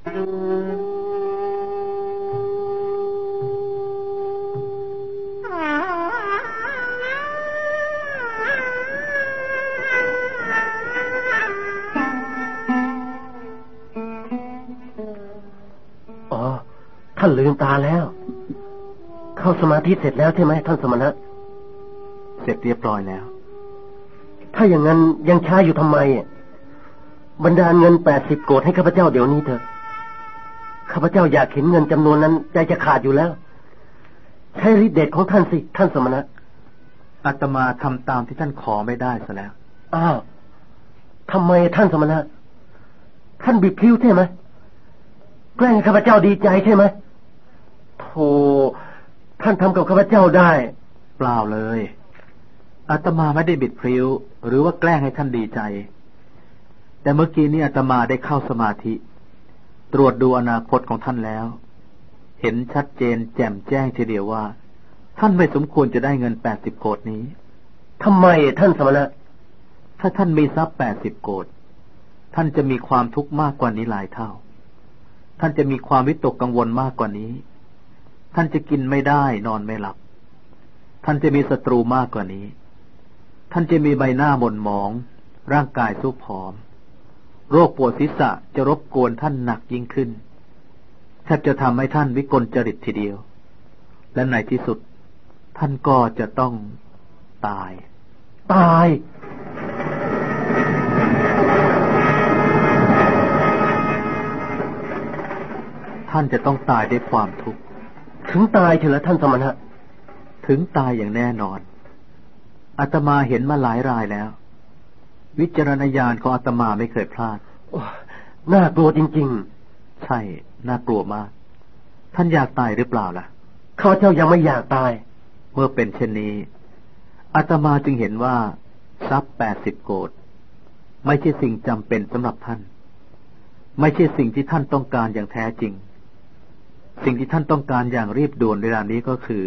อ๋อท่านลืมตาแล้ว เข้าสมาธิเสร็จแล้วใช่ไหมท่านสมณะ เสร็จเรียบร้อยแล้ว ถ้าอย่างนั้นยังช้าอยู่ทำไมอะบรรดาลเงินแปดสิบโกดให้ข้าพเจ้าเดี๋ยวนี้เถอะข้าพเจ้าอยากเห็นเงินจำนวนนั้น ใจจะขาดอยู่แล้ว ใช้ฤทธิ์เดชของท่านสิ ท่านสมณะอาตมาทำตามที่ท่านขอไม่ได้ซะแล้วอ้าวทำไมท่านสมณะ ท่านบิดพลิ้วใช่ไหมแกล้งให้ข้าพเจ้าดีใจใช่ไหมโธ่ท่านทำกับข้าพเจ้าได้ เปล่าเลยอาตมาไม่ได้บิดพริ้ว หรือว่าแกล้งให้ท่านดีใจ แต่เมื่อกี้นี้อาตมาได้เข้าสมาธิ ตรวจดูอนาคตของท่านแล้ว เห็นชัดเจนแจ่มแจ้งทีเดียวว่า ท่านไม่สมควรจะได้เงินแปดสิบโกดนี้ทำไมท่านสมณะ ถ้าท่านมีทรัพย์แปดสิบโกดท่านจะมีความทุกข์มากกว่านี้หลายเท่า ท่านจะมีความวิตกกังวลมากกว่านี้ ท่านจะกินไม่ได้นอนไม่หลับ ท่านจะมีศัตรูมากกว่านี้ ท่านจะมีใบหน้าหม่นหมอง ร่างกายสุผอม โรคปวดศีรษะจะรบกวนท่านหนักยิ่งขึ้นแทบจะทำให้ท่านวิกลจริตทีเดียว และในที่สุด ท่านก็จะต้องตาย ตาย ท่านจะต้องตายด้วยความทุกข์ถึงตายเถอะเหรอท่านสมณะ ถึงตายอย่างแน่นอนอาตมาเห็นมาหลายรายแล้ว วิจารณญาณของอาตมาไม่เคยพลาดโอ้น่ากลัวจริงใช่ น่ากลัวมาก ท่านอยากตายหรือเปล่าล่ะๆข้าพเจ้ายังไม่อยากตาย เมื่อเป็นเช่นนี้ อาตมาจึงเห็นว่า ทรัพย์แปดสิบโกดไม่ใช่สิ่งจำเป็นสำหรับท่าน ไม่ใช่สิ่งที่ท่านต้องการอย่างแท้จริง สิ่งที่ท่านต้องการอย่างรีบด่วนเวลานี้ก็คือ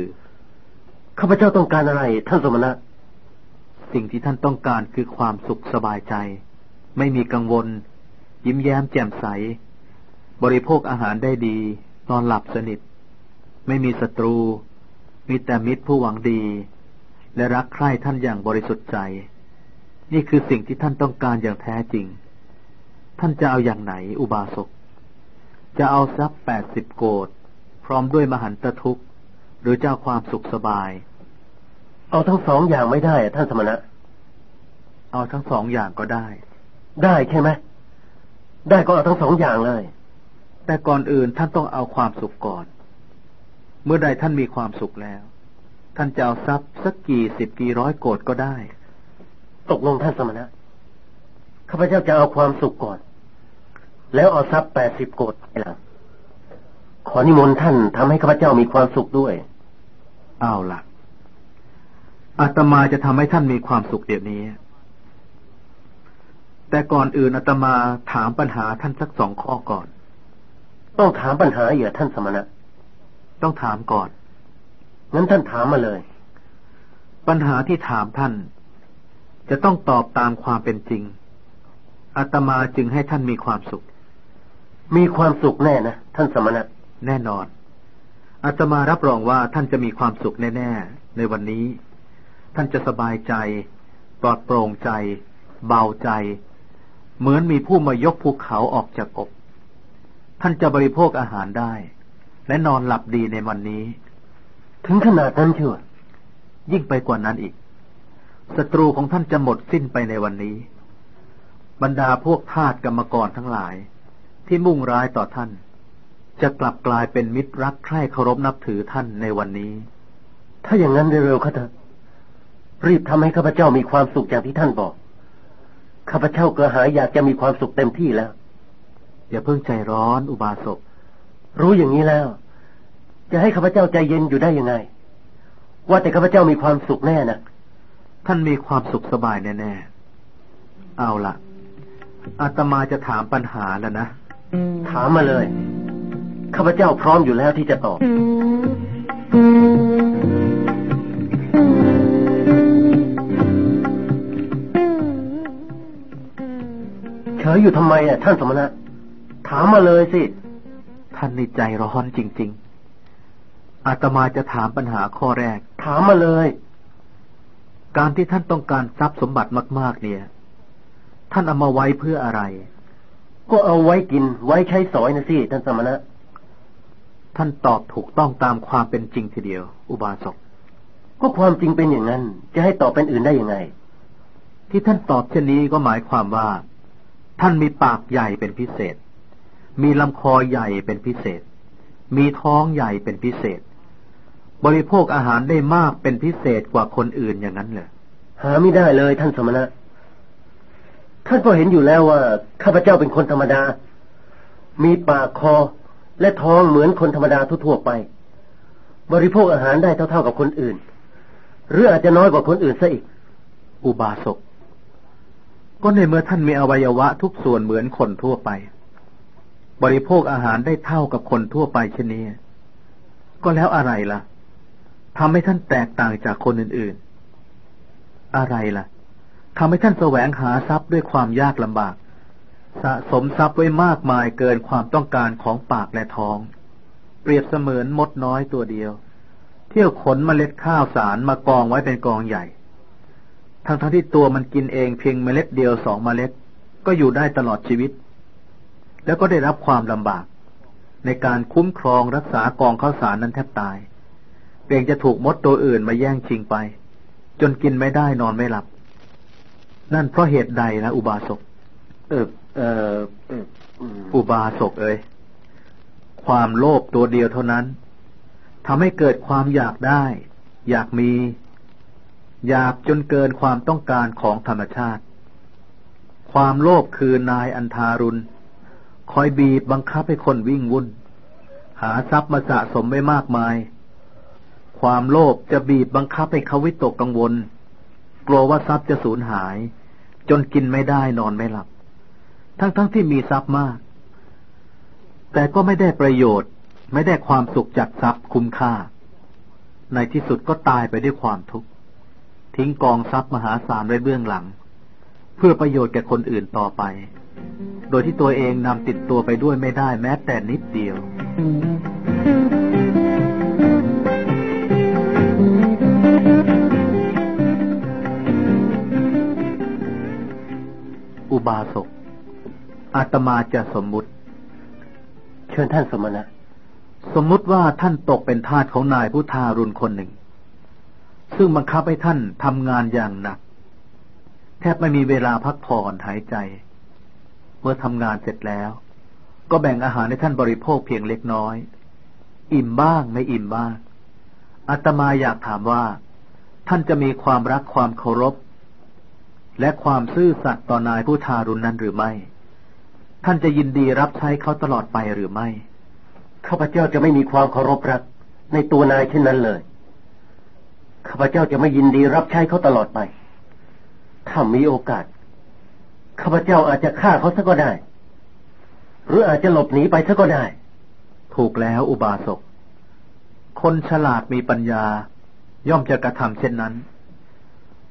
ข้าพเจ้าต้องการอะไร ท่านสมณะ สิ่งที่ท่านต้องการคือความสุขสบายใจ ไม่มีกังวล ยิ้มแย้มแจ่มใส บริโภคอาหารได้ดี นอนหลับสนิท ไม่มีศัตรู มีแต่มิตรผู้หวังดี และรักใคร่ท่านอย่างบริสุทธิ์ใจ นี่คือสิ่งที่ท่านต้องการอย่างแท้จริง ท่านจะเอาอย่างไหนอุบาสก จะเอาทรัพย์แปดสิบโกดพร้อมด้วยมหันตทุกข์ หรือเจะเอาความสุขสบาย เอาทั้งสองอย่างไม่ได้อะท่านสมณะ เอาทั้งสองอย่างก็ได้ ได้ใช่ไหมได้ก็เอาทั้งสองอย่างเลย แต่ก่อนอื่นท่านต้องเอาความสุขก่อน เมื่อใดท่านมีความสุขแล้ว ท่านจะเอาทรัพย์สักกี่สิบกี่ร้อยโกดก็ได้ ตกลงท่านสมณะข้าพเจ้าจะเอาความสุขก่อน แล้วเอาทรัพย์แปดสิบโกดไปหลังขอนิมนต์ท่านทำให้ข้าพเจ้ามีความสุขด้วย เอาล่ะ อาตมาจะทำให้ท่านมีความสุขเดี๋ยวนี้ แต่ก่อนอื่นอาตมาถามปัญหาท่านสักสองข้อก่อน ต้องถามปัญหาเหรอท่านสมณะ ต้องถามก่อน งั้นท่านถามมาเลย ปัญหาที่ถามท่าน จะต้องตอบตามความเป็นจริงอาตมาจึงให้ท่านมีความสุข มีความสุขแน่นะท่านสมณะ แน่นอนอาตมารับรองว่าท่านจะมีความสุขแน่ ๆ ในวันนี้ ท่านจะสบายใจ ปลอดโปร่งใจ เบาใจ เหมือนมีผู้มายกภูเขาออกจากอก ท่านจะบริโภคอาหารได้ และนอนหลับดีในวันนี้ ถึงขนาดนั้นเชียวยิ่งไปกว่านั้นอีกศัตรูของท่านจะหมดสิ้นไปในวันนี้ บรรดาพวกทาสกรรมกรทั้งหลาย ที่มุ่งร้ายต่อท่าน จะกลับกลายเป็นมิตรรักใคร่เคารพนับถือท่านในวันนี้ ถ้าอย่างนั้นเร็วๆข้าเถอะ รีบทำให้ข้าพเจ้ามีความสุขอย่างที่ท่านบอก ข้าพเจ้ากระหายอยากจะมีความสุขเต็มที่แล้ว อย่าเพิ่งใจร้อนอุบาสก รู้อย่างนี้แล้ว จะให้ข้าพเจ้าใจเย็นอยู่ได้ยังไง ว่าแต่ข้าพเจ้ามีความสุขแน่นะ ท่านมีความสุขสบายแน่ๆ เอาละอาตมาจะถามปัญหาแล้วนะ ถามมาเลย ข้าพเจ้าพร้อมอยู่แล้วที่จะตอบ อยู่ทำไมอะท่านสมณะ ถามมาเลยสิ ท่านในใจร้อนจริง ๆ อาตมาจะถามปัญหาข้อแรก ถามมาเลย การที่ท่านต้องการทรัพย์สมบัติมาก ๆ เนี่ย ท่านเอามาไว้เพื่ออะไร ก็เอาไว้กิน ไว้ใช้สอยนะสิท่านสมณะ ท่านตอบถูกต้องตามความเป็นจริงทีเดียว อุบาสกก็ความจริงเป็นอย่างนั้น จะให้ตอบเป็นอื่นได้ยังไง ที่ท่านตอบเช่นนี้ก็หมายความว่า ท่านมีปากใหญ่เป็นพิเศษ มีลำคอใหญ่เป็นพิเศษ มีท้องใหญ่เป็นพิเศษ บริโภคอาหารได้มากเป็นพิเศษกว่าคนอื่นอย่างนั้นเลยหาไม่ได้เลยท่านสมณะ ท่านก็เห็นอยู่แล้วว่า ข้าพเจ้าเป็นคนธรรมดา มีปากคอและท้องเหมือนคนธรรมดาทั่วๆไป บริโภคอาหารได้เท่าๆกับคนอื่น หรืออาจจะน้อยกว่าคนอื่นซะอีก อุบาสก ก็ในเมื่อท่านมีอวัยวะทุกส่วนเหมือนคนทั่วไป บริโภคอาหารได้เท่ากับคนทั่วไปเช่นนี้ ก็แล้วอะไรล่ะทำให้ท่านแตกต่างจากคนอื่นๆ อะไรล่ะทำให้ท่านแสวงหาทรัพย์ด้วยความยากลำบาก สะสมทรัพย์ไว้มากมายเกินความต้องการของปากและท้อง เปรียบเสมือนมดน้อยตัวเดียว เที่ยวขนเมล็ดข้าวสารมากองไว้เป็นกองใหญ่ ทั้งทั้งที่ตัวมันกินเองเพียงเมล็ดเดียวสองเมล็ด ก็อยู่ได้ตลอดชีวิต แล้วก็ได้รับความลำบาก ในการคุ้มครองรักษากองข้าวสารนั้นแทบตายเกรงจะถูกมดตัวอื่นมาแย่งชิงไป จนกินไม่ได้นอนไม่หลับ นั่นเพราะเหตุใดนะอุบาสกเออเออเอออืมอุบาสกเอ้ยความโลภตัวเดียวเท่านั้นทำให้เกิดความอยากได้ อยากมี อยากจนเกินความต้องการของธรรมชาติ ความโลภคือนายอันทารุณ คอยบีบบังคับให้คนวิ่งวุ่น หาทรัพย์มาสะสมไว้มากมาย ความโลภจะบีบบังคับให้เขาวิตกกังวล กลัวว่าทรัพย์จะสูญหาย จนกินไม่ได้นอนไม่หลับ ทั้งๆทที่มีทรัพย์มาก แต่ก็ไม่ได้ประโยชน์ ไม่ได้ความสุขจากทรัพย์คุ้มค่า ในที่สุดก็ตายไปด้วยความทุกข์ ทิ้งกองทรัพย์มหาศาลไว้เบื้องหลัง เพื่อประโยชน์แก่คนอื่นต่อไป โดยที่ตัวเองนำติดตัวไปด้วยไม่ได้แม้แต่นิดเดียวอุบาสก อาตมาจะสมมุติ เชิญท่านสมณะ สมมุติว่าท่านตกเป็นทาสของนายผู้ทารุณคนหนึ่ง ซึ่งบังคับให้ท่านทำงานอย่างหนัก แทบไม่มีเวลาพักผ่อนหายใจ เมื่อทำงานเสร็จแล้ว ก็แบ่งอาหารให้ท่านบริโภคเพียงเล็กน้อย อิ่มบ้างไม่อิ่มบ้างอาตมาอยากถามว่า ท่านจะมีความรักความเคารพ และความซื่อสัตย์ต่อนายผู้ทารุณนั้นหรือไม่ ท่านจะยินดีรับใช้เขาตลอดไปหรือไม่ข้าพเจ้าจะไม่มีความเคารพรัก ในตัวนายเช่นนั้นเลย ข้าพเจ้าจะไม่ยินดีรับใช้เขาตลอดไป ถ้ามีโอกาส ข้าพเจ้าอาจจะฆ่าเขาซะก็ได้ หรืออาจจะหลบหนีไปซะก็ได้ ถูกแล้วอุบาสก คนฉลาดมีปัญญา ย่อมจะกระทำเช่นนั้น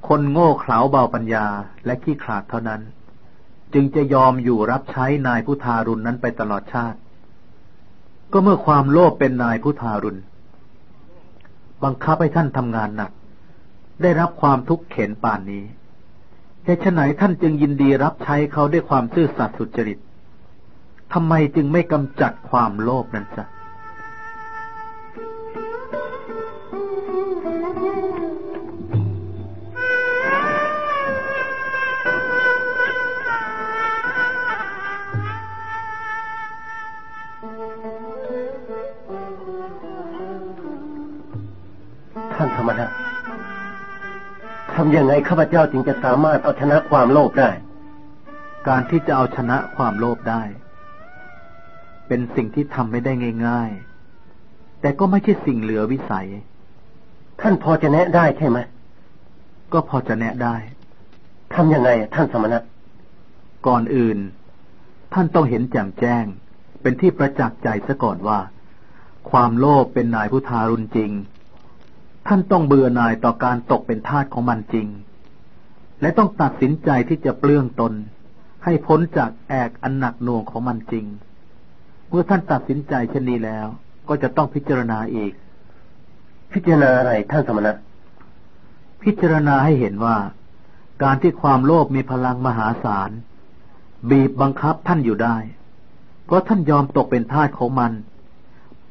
คนโง่เขลาเบาปัญญาและขี้ขลาดเท่านั้น จึงจะยอมอยู่รับใช้นายผู้ทารุณนั้นไปตลอดชาติ ก็เมื่อความโลภเป็นนายผู้ทารุณ บังคับให้ท่านทำงานหนัก ได้รับความทุกข์เข็นป่านนี้เหตุไฉนท่านจึงยินดีรับใช้เขาด้วยความซื่อสัตย์สุจริตทำไมจึงไม่กำจัดความโลภนั้นซะ รรมดาทำยังไงข้าพเจ้าจึงจะสามารถเอาชนะความโลภได้ การที่จะเอาชนะความโลภได้ เป็นสิ่งที่ทำไม่ได้ง่าย ๆ แต่ก็ไม่ใช่สิ่งเหลือวิสัย ท่านพอจะแนะได้ใช่ไหมก็พอจะแนะได้ทำยังไงท่านสมณะก่อนอื่น ท่านต้องเห็นแจ่มแจ้ง เป็นที่ประจักษ์ใจซะก่อนว่า ความโลภเป็นนายผู้ทารุณจริง ท่านต้องเบื่อหน่ายต่อการตกเป็นทาสของมันจริง และต้องตัดสินใจที่จะเปลื้องตน ให้พ้นจากแอกอันหนักหน่วงของมันจริง เมื่อท่านตัดสินใจเช่นนี้แล้ว ก็จะต้องพิจารณาอีก พิจารณาอะไรท่านสมณะ พิจารณาให้เห็นว่า การที่ความโลภมีพลังมหาศาล บีบบังคับท่านอยู่ได้ เพราะท่านยอมตกเป็นทาสของมัน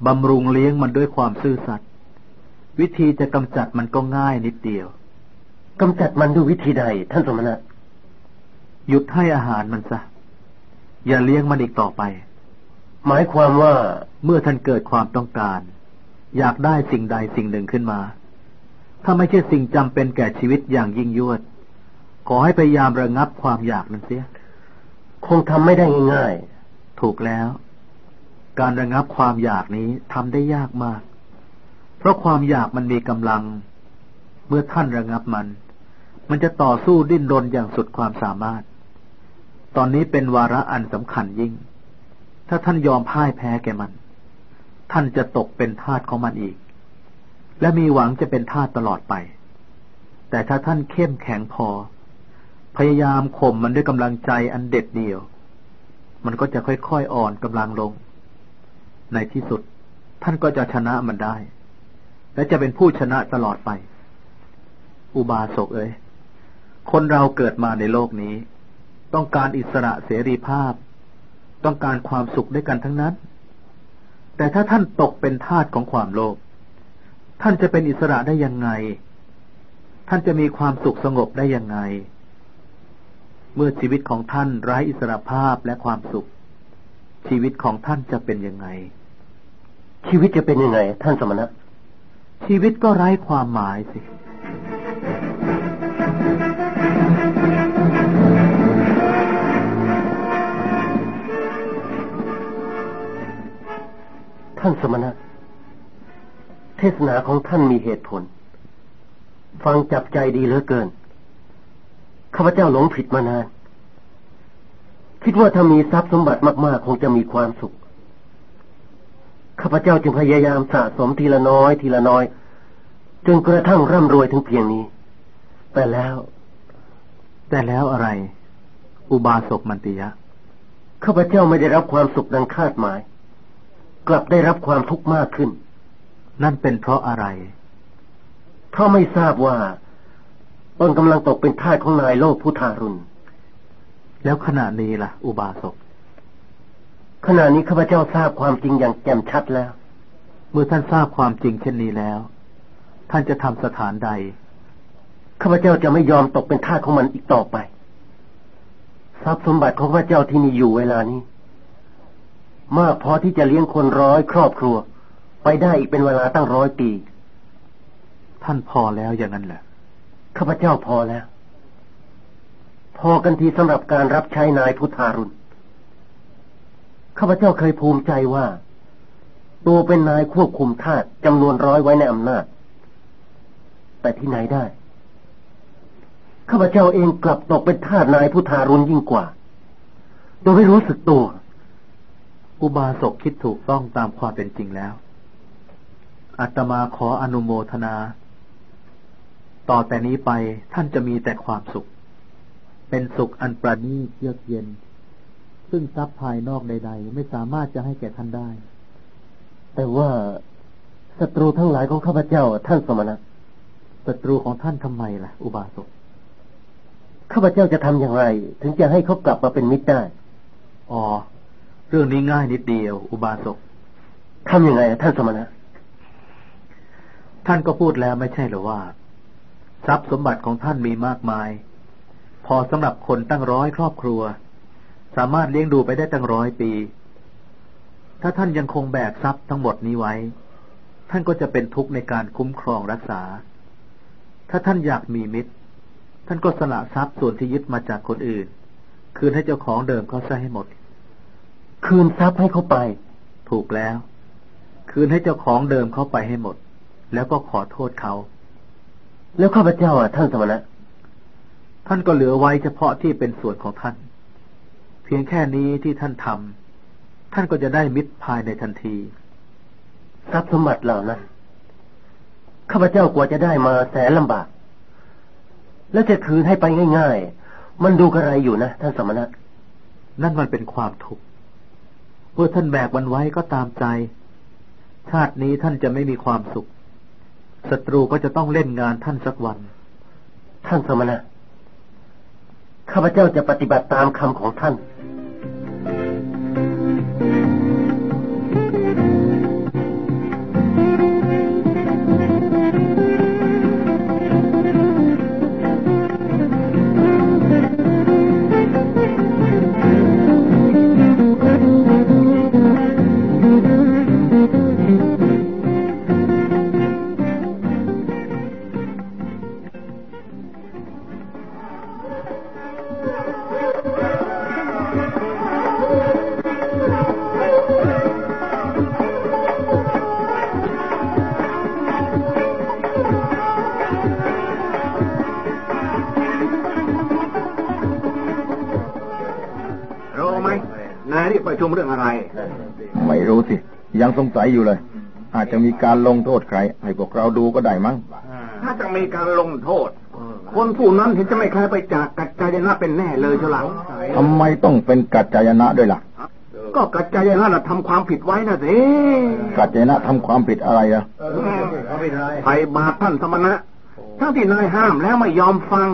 บำรุงเลี้ยงมันด้วยความซื่อสัตย์ วิธีจะกำจัดมันก็ง่ายนิดเดียวกำจัดมันด้วยวิธีใด ท่านสมณะ หยุดให้อาหารมันซะ อย่าเลี้ยงมันอีกต่อไป หมายความว่าเมื่อท่านเกิดความต้องการ อยากได้สิ่งใดสิ่งหนึ่งขึ้นมา ถ้าไม่ใช่สิ่งจำเป็นแก่ชีวิตอย่างยิ่งยวด ขอให้พยายามระงับความอยากนั้นเสีย คงทำไม่ได้ง่ายถูกแล้ว การระงับความอยากนี้ทำได้ยากมาก เพราะความอยากมันมีกำลัง เมื่อท่านระงับมัน มันจะต่อสู้ดิ้นรนอย่างสุดความสามารถ ตอนนี้เป็นวาระอันสำคัญยิ่ง ถ้าท่านยอมพ่ายแพ้แก่มัน ท่านจะตกเป็นทาสของมันอีก และมีหวังจะเป็นทาสตลอดไป แต่ถ้าท่านเข้มแข็งพอ พยายามข่มมันด้วยกำลังใจอันเด็ดเดี่ยว มันก็จะค่อยๆอ่อนกำลังลง ในที่สุดท่านก็จะชนะมันได้ และจะเป็นผู้ชนะตลอดไป อุบาสกเอ้ยคนเราเกิดมาในโลกนี้ ต้องการอิสระเสรีภาพ ต้องการความสุขด้วยกันทั้งนั้น แต่ถ้าท่านตกเป็นทาสของความโลภท่านจะเป็นอิสระได้ยังไง ท่านจะมีความสุขสงบได้ยังไง เมื่อชีวิตของท่านไร้อิสระภาพและความสุข ชีวิตของท่านจะเป็นยังไง ชีวิตจะเป็นยังไง ท่านสมณะ ชีวิตก็ไร้ความหมายสิ ท่านสมณะ เทศนาของท่านมีเหตุผล ฟังจับใจดีเหลือเกิน ข้าพเจ้าหลงผิดมานาน คิดว่าถ้ามีทรัพย์สมบัติมาก ๆ คงจะมีความสุข ข้าพเจ้าจึงพยายามสะสมทีละน้อยทีละน้อย จนกระทั่งร่ำรวยถึงเพียงนี้ แต่แล้ว แต่แล้วอะไร อุบาสกมันติยะข้าพเจ้าไม่ได้รับความสุขดังคาดหมาย กลับได้รับความทุกข์มากขึ้น นั่นเป็นเพราะอะไร เพราะไม่ทราบว่าตนกำลังตกเป็นทาสของนายโลกผู้ทารุณ แล้วขณะนี้ล่ะ อุบาสก ขณะนี้ข้าพเจ้าทราบความจริงอย่างแจ่มชัดแล้ว เมื่อท่านทราบความจริงเช่นนี้แล้ว ท่านจะทำสถานใดข้าพเจ้าจะไม่ยอมตกเป็นทาสของมันอีกต่อไป ทรัพย์สมบัติของข้าพเจ้าที่มีอยู่เวลานี้ มากพอที่จะเลี้ยงคนร้อยครอบครัว ไปได้อีกเป็นเวลาตั้งร้อยปี ท่านพอแล้วอย่างนั้นแหละข้าพเจ้าพอแล้ว พอกันทีสำหรับการรับใช้นายพุทธารุณ ข้าพเจ้าเคยภูมิใจว่า ตัวเป็นนายควบคุมทาสจำนวนร้อยไว้ในอำนาจ แต่ที่ไหนได้ ข้าพเจ้าเองกลับตกเป็นทาสนายพุทธารุณยิ่งกว่า โดยไม่รู้สึกตัว อุบาสกคิดถูกต้องตามความเป็นจริงแล้วอาตมาขออนุโมทนา ต่อแต่นี้ไปท่านจะมีแต่ความสุข เป็นสุขอันประณีตเยือกเย็น ซึ่งทรัพย์ภายนอกใด ๆ ไม่สามารถจะให้แก่ท่านได้ แต่ว่าศัตรูทั้งหลายของข้าพเจ้า ท่านสมณะศัตรูของท่านทำไมล่ะ อุบาสกข้าพเจ้าจะทำอย่างไร ถึงจะให้เขากลับมาเป็นมิตรได้อ๋อเรื่องนี้ง่ายนิดเดียว อุบาสกทำยังไงท่านสมณะ ท่านก็พูดแล้วไม่ใช่หรือว่า ทรัพย์สมบัติของท่านมีมากมาย พอสำหรับคนตั้งร้อยครอบครัว สามารถเลี้ยงดูไปได้ตั้งร้อยปี ถ้าท่านยังคงแบกทรัพย์ทั้งหมดนี้ไว้ ท่านก็จะเป็นทุกข์ในการคุ้มครองรักษา ถ้าท่านอยากมีมิตร ท่านก็สละทรัพย์ส่วนที่ยึดมาจากคนอื่น คืนให้เจ้าของเดิมเขาซะให้หมด คืนทรัพย์ให้เขาไป ถูกแล้ว คืนให้เจ้าของเดิมเขาไปให้หมด แล้วก็ขอโทษเขา แล้วข้าพเจ้าอะท่านสมณะท่านก็เหลือไว้เฉพาะที่เป็นส่วนของท่านเพียงแค่นี้ที่ท่านทำท่านก็จะได้มิตรภายในทันที ทรัพย์สมบัติเหล่านั้น ข้าพเจ้ากว่าจะได้มาแสนลำบาก แล้วจะคืนให้ไปง่าย ๆ มันดูกระไรอยู่นะท่านสมณะ นั่นมันเป็นความทุกข์เมื่อท่านแบกมันไว้ก็ตามใจ ชาตินี้ท่านจะไม่มีความสุขศัตรูก็จะต้องเล่นงานท่านสักวัน ท่านสมณะ ข้าพเจ้าจะปฏิบัติตามคำของท่าน สงสัยอยู่เลย อาจจะมีการลงโทษใคร ให้พวกเราดูก็ได้มั้งถ้าจะมีการลงโทษ คนผู้นั้นเห็นจะไม่ใครไปจากกัจจายนะเป็นแน่เลยเชียวหลังทำไมต้องเป็นกัจจายนะด้วยล่ะ ก็กัจจายนะน่ะทำความผิดไว้นะสิกัจจายนะทำความผิดอะไรอะไถ่บาปท่านสมณะทั้งที่นายห้ามแล้วไม่ยอมฟัง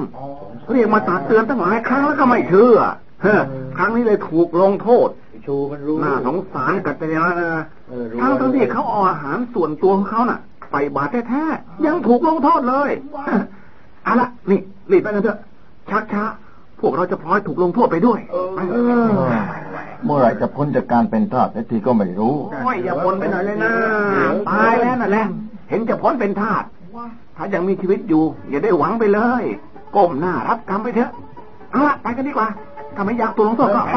เรียกมาตักเตือนตั้งหลายครั้งแล้วก็ไม่เชื่อเฮ้อครั้งนี้เลยถูกลงโทษ ชูมันรู้น่าสงสารกัจจายนะนะทั้งทั้งที่เขาเอาอาหารส่วนตัวของเขาน่ะใส่บาตรแท้ๆยังถูกลงโทษเลยเอาละนี่รีบไปกันเถอะชักช้าพวกเราจะพลอยถูกลงโทษไปด้วยไปเออเมื่อไหรจะพ้นจากการเป็นทาสสักทีก็ไม่รู้โอ้ยอย่าพ้นไปหน่อยเลยนะตายแล้วนั่นแหละเห็นจะพ้นเป็นทาสถ้ายังมีชีวิตอยู่ อย่าได้หวังไปเลยก้มหน้ารับกรรมไปเถอะเอาละไปกันดีกว่า ถ้าไม่อยากถูกลงโทษก็ไป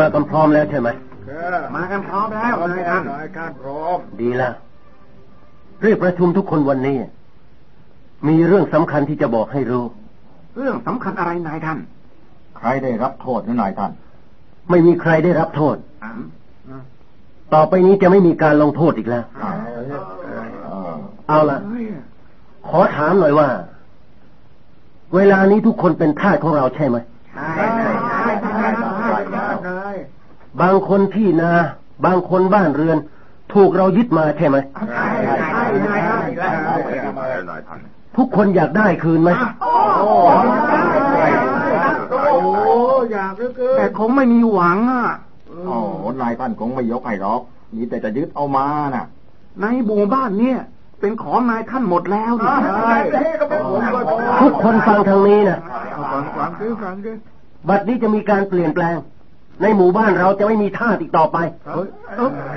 มากันพร้อมแล้วใช่ไหมมากันพร้อมแล้วนายท่านดีแล้วเรียกประชุมทุกคนวันนี้ มีเรื่องสำคัญที่จะบอกให้รู้ เรื่องสำคัญอะไรนายท่าน ใครได้รับโทษนะนายท่าน ไม่มีใครได้รับโทษ ต่อไปนี้จะไม่มีการลงโทษอีกแล้ว เออเอาละขอถามหน่อยว่า เวลานี้ทุกคนเป็นทาสของเราใช่ไหม บางคนที่นา บางคนบ้านเรือน ถูกเรายึดมาใช่ไหมทุกคนอยากได้คืนไหมแต่คงไม่มีหวังอะโอ้โหนายท่านคงไม่ยกให้หรอกมีแต่จะยึดเอามาน่ะ ในหมู่บ้านเนี่ยเป็นของนายท่านหมดแล้วนี่ทุกคนฟังทางนี้นะฟังคือฟังคือบัดนี้จะมีการเปลี่ยนแปลง ในหมู่บ้านเราจะไม่มีทาสอีกต่อไป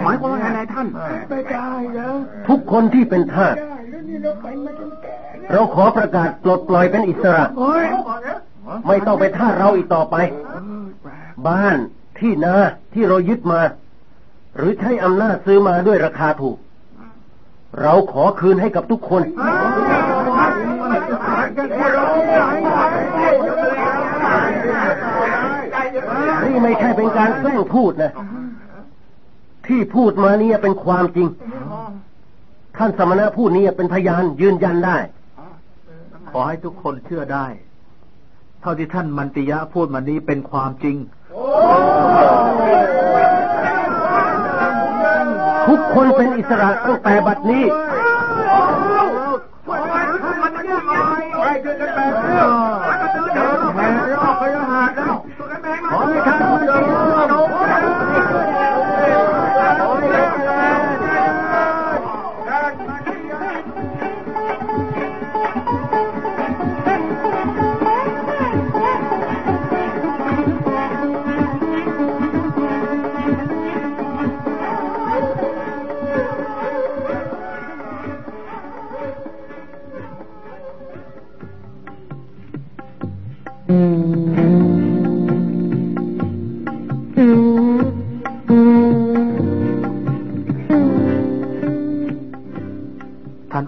หมายความว่าไงนายท่านทุกคนที่เป็นทาสเราขอประกาศปลดปล่อยเป็นอิสระ ไม่ต้องไปทาสเราอีกต่อไป บ้านที่นาที่เรายึดมา หรือใช้อำนาจซื้อมาด้วยราคาถูก เราขอคืนให้กับทุกคน นี่ไม่ใช่เป็นการแกล้งพูดนะ ที่พูดมาเนี่ยเป็นความจริง ท่านสมณะพูดนี้เป็นพยานยืนยันได้ ขอให้ทุกคนเชื่อได้ เท่าที่ท่านมันติยะพูดมานี้เป็นความจริง ทุกคนเป็นอิสระตั้งแต่บัดนี้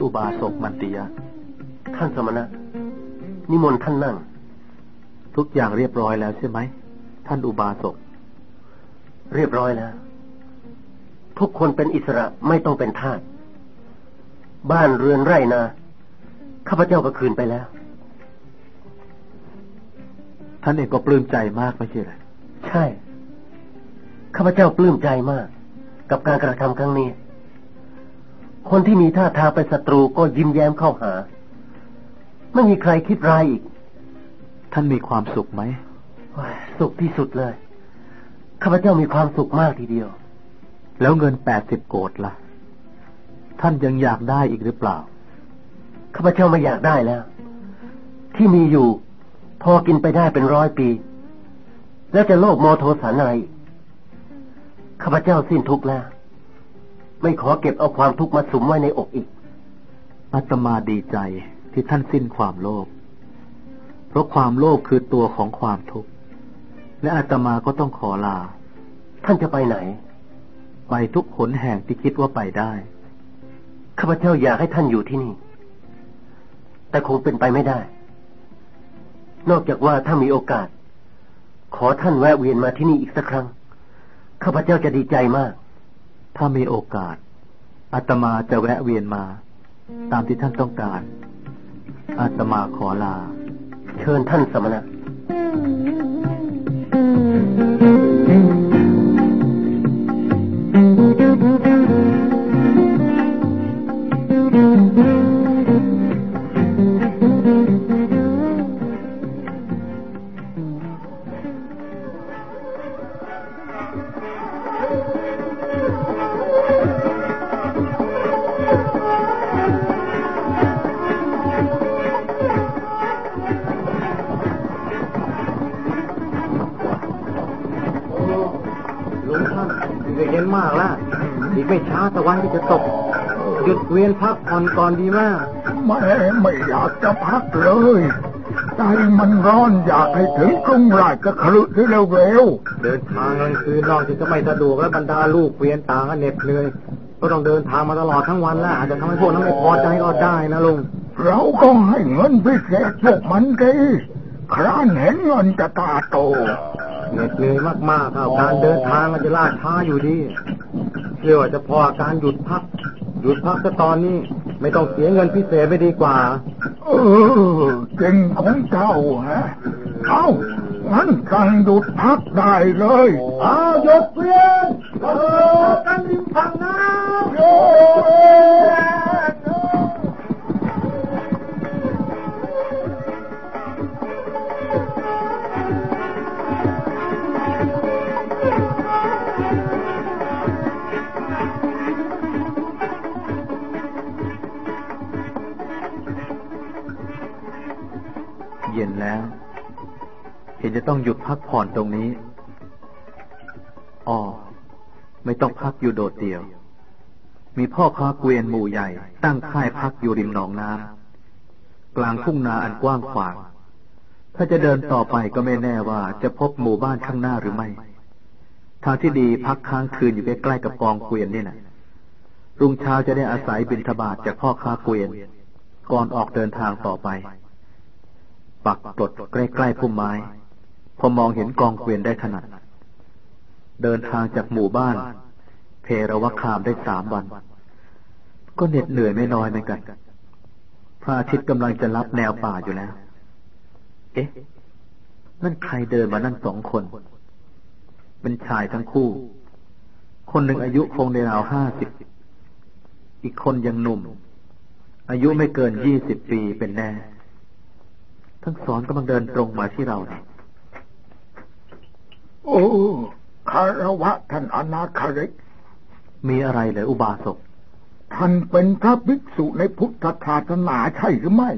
อุบาสกมันติยะ ท่านสมณะ นิมนต์ท่านนั่ง ทุกอย่างเรียบร้อยแล้วใช่ไหม ท่านอุบาสก เรียบร้อยแล้ว ทุกคนเป็นอิสระไม่ต้องเป็นทาส บ้านเรือนไร่นา ข้าพเจ้าก็คืนไปแล้ว ท่านเองก็ปลื้มใจมากไม่ใช่หรือใช่ ข้าพเจ้าปลื้มใจมาก กับการกระทำครั้งนี้ คนที่มีท่าทางเป็นศัตรูก็ยิ้มแย้มเข้าหา ไม่มีใครคิดร้ายอีก ท่านมีความสุขไหมโอ้ยสุขที่สุดเลย ข้าพเจ้ามีความสุขมากทีเดียว แล้วเงินแปดสิบโกดล่ะ ท่านยังอยากได้อีกหรือเปล่า ข้าพเจ้าไม่อยากได้แล้ว ที่มีอยู่ พอกินไปได้เป็นร้อยปี แล้วจะโลภโมโทสันอะไรอีกข้าพเจ้าสิ้นทุกข์แล้ว ไม่ขอเก็บเอาความทุกข์มาสุมไว้ในอกอีก อาตมาดีใจที่ท่านสิ้นความโลภ เพราะความโลภคือตัวของความทุกข์ และอาตมาก็ต้องขอลา ท่านจะไปไหน ไปทุกหนแห่งที่คิดว่าไปได้ ข้าพเจ้าอยากให้ท่านอยู่ที่นี่ แต่คงเป็นไปไม่ได้ นอกจากว่าถ้ามีโอกาส ขอท่านแวะเวียนมาที่นี่อีกสักครั้ง ข้าพเจ้าจะดีใจมาก ถ้ามีโอกาสอาตมาจะแวะเวียนมา ตามที่ท่านต้องการอาตมาขอลา เชิญท่านสมณะลุ เวียนพักผ่อนก่อนดีมากแม่ไม่อยากจะพักเลย ใจมันร้อนอยากให้ถึงกรุงราชคฤห์เร็วเดินทางกลางคืนนอกจากจะไม่สะดวกและบรรดาลูกเวียนต่างกันเหน็ดเหนื่อยก็ต้องเดินทางมาตลอดทั้งวันแล้วอาจจะทำให้พวกนั้นไม่พอใจก็ได้นะลุงๆเราก็ให้เงินพิเศษพวกมันดีครานเห็นเงินจะตาโตเหน็ดเหนื่อยมากๆเอาการเดินทางมันจะล่าช้าอยู่ดีเชื่อว่าจะพอการหยุดพัก หยุดพักก็ตอนนี้ ไม่ต้องเสียเงินพิเศษไปดีกว่า เออจริงของเจ้าฮะเอางั้นสั่งหยุดพักได้เลยเอาหยุดเวียนเออกันริมฝั่งน้ำโย นจะต้องหยุดพักผ่อนตรงนี้อ๋อไม่ต้องพักอยู่โดดเดี่ยว มีพ่อค้าเกวียนหมู่ใหญ่ ตั้งค่ายพักอยู่ริมหนองน้ำกลางทุ่งนาอันกว้างขวาง ถ้าจะเดินต่อไปก็ไม่แน่ว่าจะพบหมู่บ้านข้างหน้าหรือไม่ ทางที่ดีพักค้างคืนอยู่ใกล้ๆกับกองเกวียนนี่นะรุ่งเช้าจะได้อาศัยบิณฑบาตจากพ่อค้าเกวียน ก่อนออกเดินทางต่อไป ปักกรดใกล้ๆพุ่มไม้ พอมองเห็นกองเกวียนได้ถนัด เดินทางจากหมู่บ้าน เพรวคามได้สามวัน ก็เหน็ดเหนื่อยไม่น้อยเหมือนกัน พระอาทิตย์กำลังจะรับแนวป่าอยู่แล้ว เอ๊ะ นั่นใครเดินมานั่นสองคน เป็นชายทั้งคู่ คนหนึ่งอายุคงในราวห้าสิบ อีกคนยังหนุ่ม อายุไม่เกินยี่สิบปีเป็นแน่ ทั้งสองกำลังเดินตรงมาที่เราเนี่ย โอ้คารวะท่านอนาคาริก มีอะไรเหรออุบาสก ท่านเป็นพระภิกษุในพุทธศาสนาใช่หรือไม่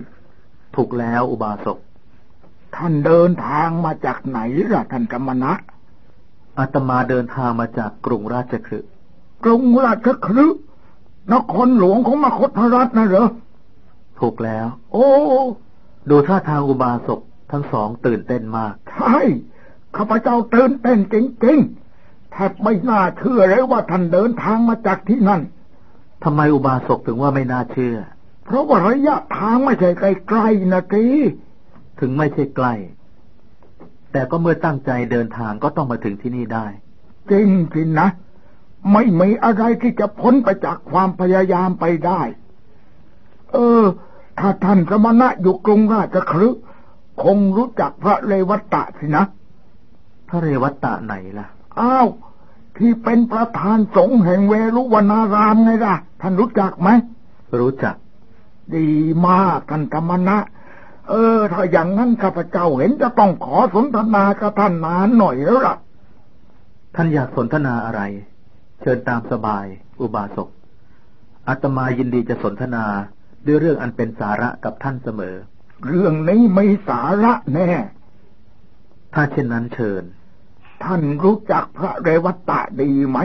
ถูกแล้วอุบาสก ท่านเดินทางมาจากไหนล่ะท่านกรรมนะอาตมาเดินทางมาจากกรุงราชคฤห์กรุงราชคฤห์นครหลวงของมคธรัฐนะเหรอ ถูกแล้ว โอ้ ดูท่าทางอุบาสกทั้งสองตื่นเต้นมาก ใช่ ข้าพเจ้าตื่นเต้นจริงๆแทบไม่น่าเชื่อเลยว่าท่านเดินทางมาจากที่นั่นทำไมอุบาสกถึงว่าไม่น่าเชื่อ เพราะว่าระยะทางไม่ใช่ไกลๆนะทีถึงไม่ใช่ใกล้แต่ก็เมื่อตั้งใจเดินทางก็ต้องมาถึงที่นี่ได้ จริงสินะ ไม่มีอะไรที่จะพ้นไปจากความพยายามไปได้ เออ ถ้าท่านสมณะอยู่กรุงราชคฤห์คงรู้จักพระเลวัตตะสินะ พระเรวัตตะไหนล่ะ อ้าว ที่เป็นประธานสงฆ์แห่งเวรุวนารามไงล่ะ ท่านรู้จักไหม รู้จัก ดีมากท่านธรรมนะ เออ ถ้าอย่างนั้นข้าพเจ้าเห็นจะต้องขอสนทนากับท่านนานหน่อยแล้วล่ะ ท่านอยากสนทนาอะไร เชิญตามสบาย อุบาสกอาตมายินดีจะสนทนาด้วยเรื่องอันเป็นสาระกับท่านเสมอ เรื่องนี้ไม่สาระแน่ ถ้าเช่นนั้นเชิญ ท่านรู้จักพระเรวัตตะดีไหม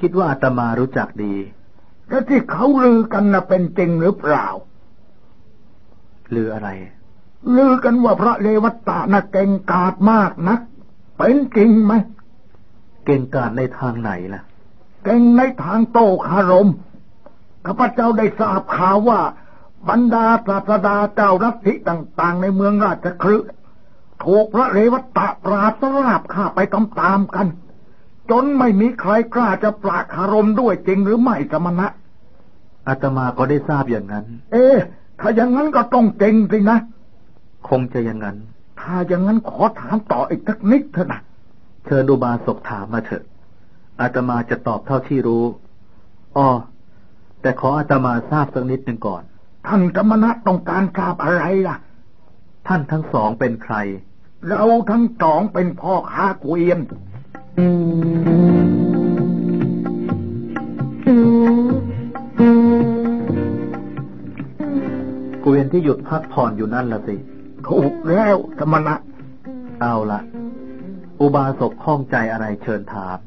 คิดว่าอาตมารู้จักดี แล้วที่เขาลือกันนะเป็นจริงหรือเปล่าหรืออะไร ลือกันว่าพระเรวัตตะน่ะเก่งกาจมากนะเป็นจริงไหม เก่งกาจในทางไหนล่ะ เก่งในทางโตคารมข้าพเจ้าได้ทราบข่าวว่า บรรดาศาสดาเจ้ารัฐิต่าง ๆ ในเมืองราชคฤห์ ถูกพระเรวัตตะปราบสราบข้าไปตามๆกัน จนไม่มีใครกล้าจะปราคารมด้วยจริงหรือไม่สมณะอาตมาก็ได้ทราบอย่างนั้น เอ๊ะถ้าอย่างนั้นก็ต้องเจริงสินะ คงจะอย่างนั้น ถ้าอย่างนั้นขอถามต่ออีกสักนิดเถอะนะเชิญอุบาสกถามมาเถอะอาตมาจะตอบเท่าที่รู้อ้อแต่ขออาตมาทราบสักนิดหนึ่งก่อน ท่านสมณะต้องการทราบอะไรล่ะ ท่านทั้งสองเป็นใคร เราทั้งสองเป็นพ่อค้าเกวียนเกวียนที่หยุดพักผ่อนอยู่นั่นละสิถูกแล้วสมณะ เอาละอุบาสกข้องใจอะไรเชิญถาม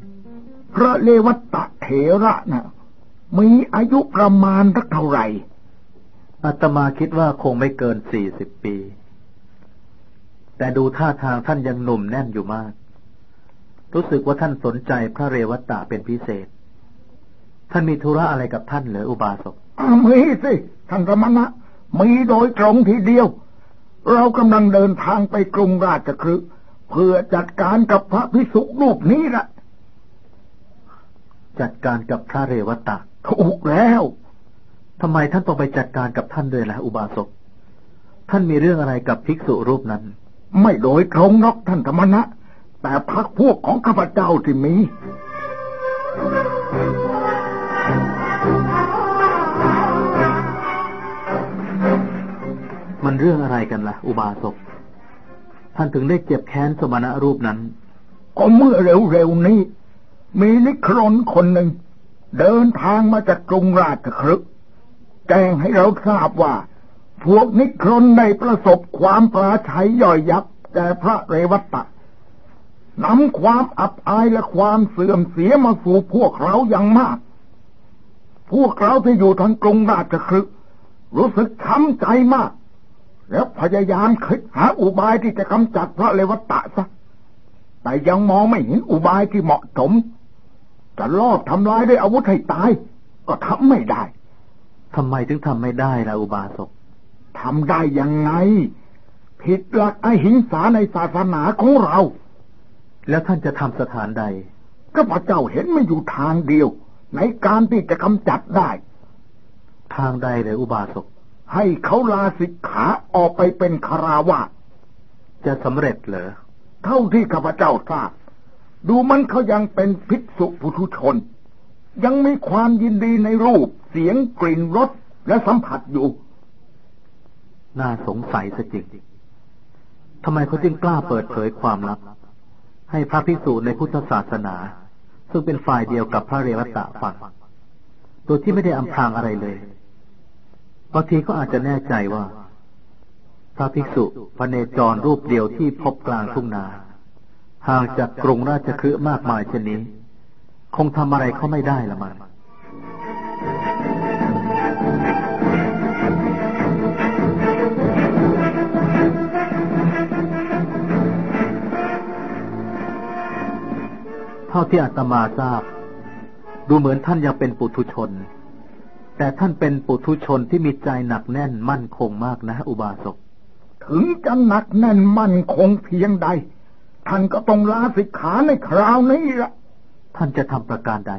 พระเลวัตตะเถระน่ะมีอายุประมาณสักเท่าไหร่อาตมาคิดว่าคงไม่เกินสี่สิบปี แต่ดูท่าทางท่านยังหนุ่มแน่นอยู่มาก รู้สึกว่าท่านสนใจพระเรวัตตะเป็นพิเศษ ท่านมีธุระอะไรกับท่านเหรืออุบาสกอามีสิท่านสมณะมีโดยตรงทีเดียว เรากำลังเดินทางไปกรุงราชคฤห์เพื่อจัดการกับพระพิสุรูปนี้ละจัดการกับพระเรวัตตะถูกแล้วทำไมท่านต้องไปจัดการกับท่านด้วยล่ะอุบาสก ท่านมีเรื่องอะไรกับภิกษุรูปนั้น ไม่โดยตรงนอกท่านธรรมณะแต่พักพวกของข้าพเจ้าที่มีมันเรื่องอะไรกันล่ะ อุบาสกท่านถึงได้เจ็บแค้นสมณะรูปนั้นก็เมื่อเร็วๆนี้ มีนิครนคนหนึ่ง เดินทางมาจากกรุงราชคฤห์แจ้งให้เราทราบว่า พวกนิครนได้ประสบความปราชัยย่อยยับแก่พระเรวัตตะนำความอับอายและความเสื่อมเสียมาสู่พวกเราอย่างมาก พวกเราที่อยู่ทางกรุงราชคฤห์รู้สึกช้ำใจมาก แล้วพยายามคิดหาอุบายที่จะกำจัดพระเลวัตตะซะ แต่ยังมองไม่เห็นอุบายที่เหมาะสมจะลอบทำลายด้วยอาวุธให้ตาย ก็ทำไม่ได้ทำไมถึงทำไม่ได้ล่ะอุบาสก ทำได้ยังไง ผิดหลักอหิงสาในศาสนาของเรา แล้วท่านจะทำสถานใดก็พระเจ้าเห็นไม่อยู่ทางเดียว ในการที่จะกำจัดได้ ทางใดเลยอุบาสก ให้เขาลาสิกขาออกไปเป็นคาราวาสจะสำเร็จเหรอ เท่าที่ข้าพเจ้าทราบ ดูมันเขายังเป็นภิกษุปุถุชน ยังมีความยินดีในรูป เสียงกลิ่นรสและสัมผัสอยู่ น่าสงสัยซะจริงทำไมเขาจึงกล้าเปิดเผยความลับ ให้พระภิกษุในพุทธศาสนา ซึ่งเป็นฝ่ายเดียวกับพระเรวัตตะฟังโดยที่ไม่ได้อำพรางอะไรเลยบางทีก็อาจจะแน่ใจว่า พระภิกษุพระเนจรรูปเดียวที่พบกลางทุ่งนาห่างจากกรุงราชคฤห์มากมายเช่นนี้ คงทำอะไรเขาไม่ได้ละมัน ท่าที่อาตมาทราบ ดูเหมือนท่านยังเป็นปุถุชน แต่ท่านเป็นปุถุชนที่มีใจหนักแน่นมั่นคงมากนะ อุบาสก ถึงจะหนักแน่นมั่นคงเพียงใด ท่านก็ต้องลาสิกขาในคราวนี้ละท่านจะทำประการใด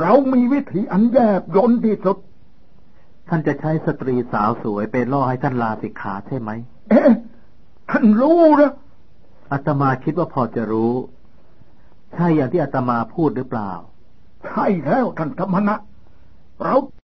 เรามีวิธีอันแยบยลที่สุด ท่านจะใช้สตรีสาวสวยไปล่อให้ท่านลาสิกขาใช่ไหม เอ๊ะ ท่านรู้เหรออาตมาคิดว่าพอจะรู้ ใช่อย่างที่อาตมาพูดหรือเปล่า ใช่แล้วท่านธรรมนะเรา